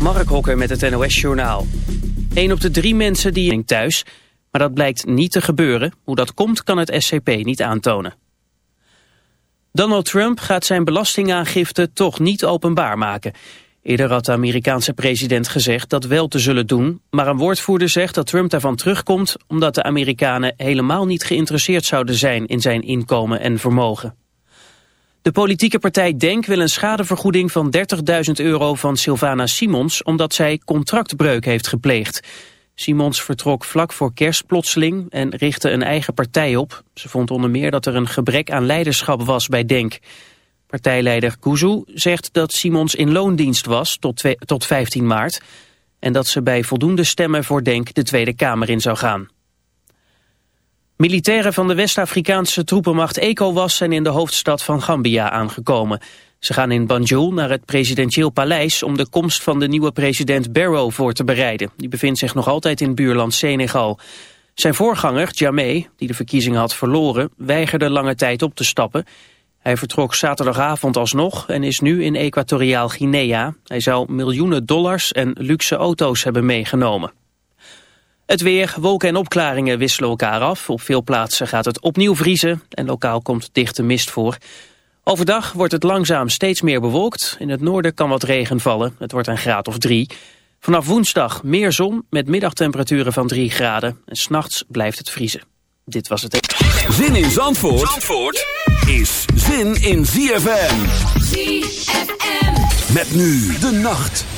Mark Hokker met het NOS Journaal. Een op de drie mensen die thuis, maar dat blijkt niet te gebeuren. Hoe dat komt kan het SCP niet aantonen. Donald Trump gaat zijn belastingaangifte toch niet openbaar maken. Eerder had de Amerikaanse president gezegd dat wel te zullen doen, maar een woordvoerder zegt dat Trump daarvan terugkomt omdat de Amerikanen helemaal niet geïnteresseerd zouden zijn in zijn inkomen en vermogen. De politieke partij DENK wil een schadevergoeding van 30.000 euro van Sylvana Simons omdat zij contractbreuk heeft gepleegd. Simons vertrok vlak voor kerst plotseling en richtte een eigen partij op. Ze vond onder meer dat er een gebrek aan leiderschap was bij DENK. Partijleider Kuzu zegt dat Simons in loondienst was tot, tot 15 maart... en dat ze bij voldoende stemmen voor DENK de Tweede Kamer in zou gaan. Militairen van de West-Afrikaanse troepenmacht ECOWAS zijn in de hoofdstad van Gambia aangekomen. Ze gaan in Banjul naar het presidentieel paleis om de komst van de nieuwe president Barrow voor te bereiden. Die bevindt zich nog altijd in buurland Senegal. Zijn voorganger, Jammeh, die de verkiezingen had verloren, weigerde lange tijd op te stappen. Hij vertrok zaterdagavond alsnog en is nu in Equatoriaal Guinea. Hij zou miljoenen dollars en luxe auto's hebben meegenomen. Het weer, wolken en opklaringen wisselen elkaar af. Op veel plaatsen gaat het opnieuw vriezen en lokaal komt dichte mist voor. Overdag wordt het langzaam steeds meer bewolkt. In het noorden kan wat regen vallen. Het wordt een graad of drie. Vanaf woensdag meer zon met middagtemperaturen van 3 graden. En s'nachts blijft het vriezen. Dit was het. Zin in Zandvoort, Zandvoort is zin in ZFM. ZFM. Met nu de nacht.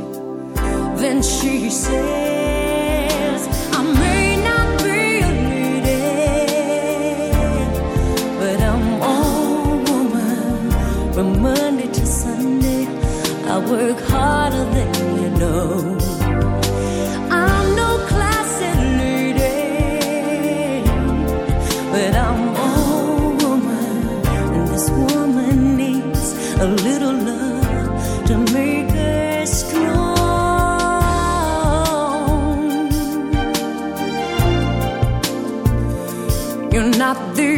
Then she says, I may not be a leader, but I'm all woman from Monday to Sunday. I work harder than you know.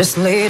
Just lay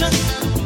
Fascination.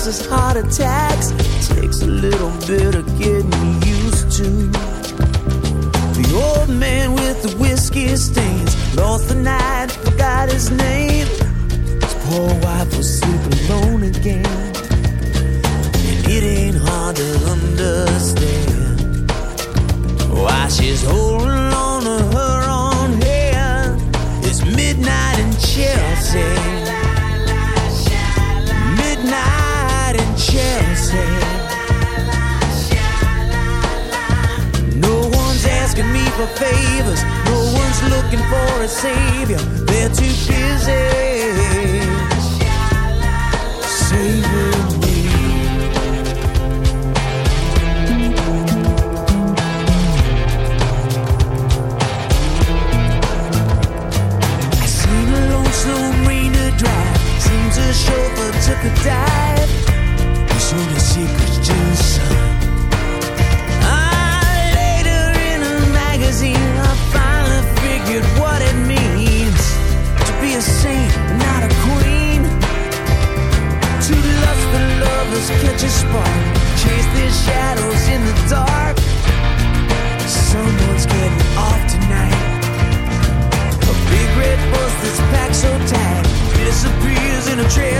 causes heart attacks. Takes a little bit of getting used to. The old man with the whiskey stains lost the night favors. No one's looking for a savior. They're too busy saving me. I seen a long slow rain. Seems a chauffeur took a dive. He sold a secret a saint, not a queen. Two lovers catch a spark, chase their shadows in the dark. Someone's getting off tonight. A big red bus that's packed so tight disappears in a.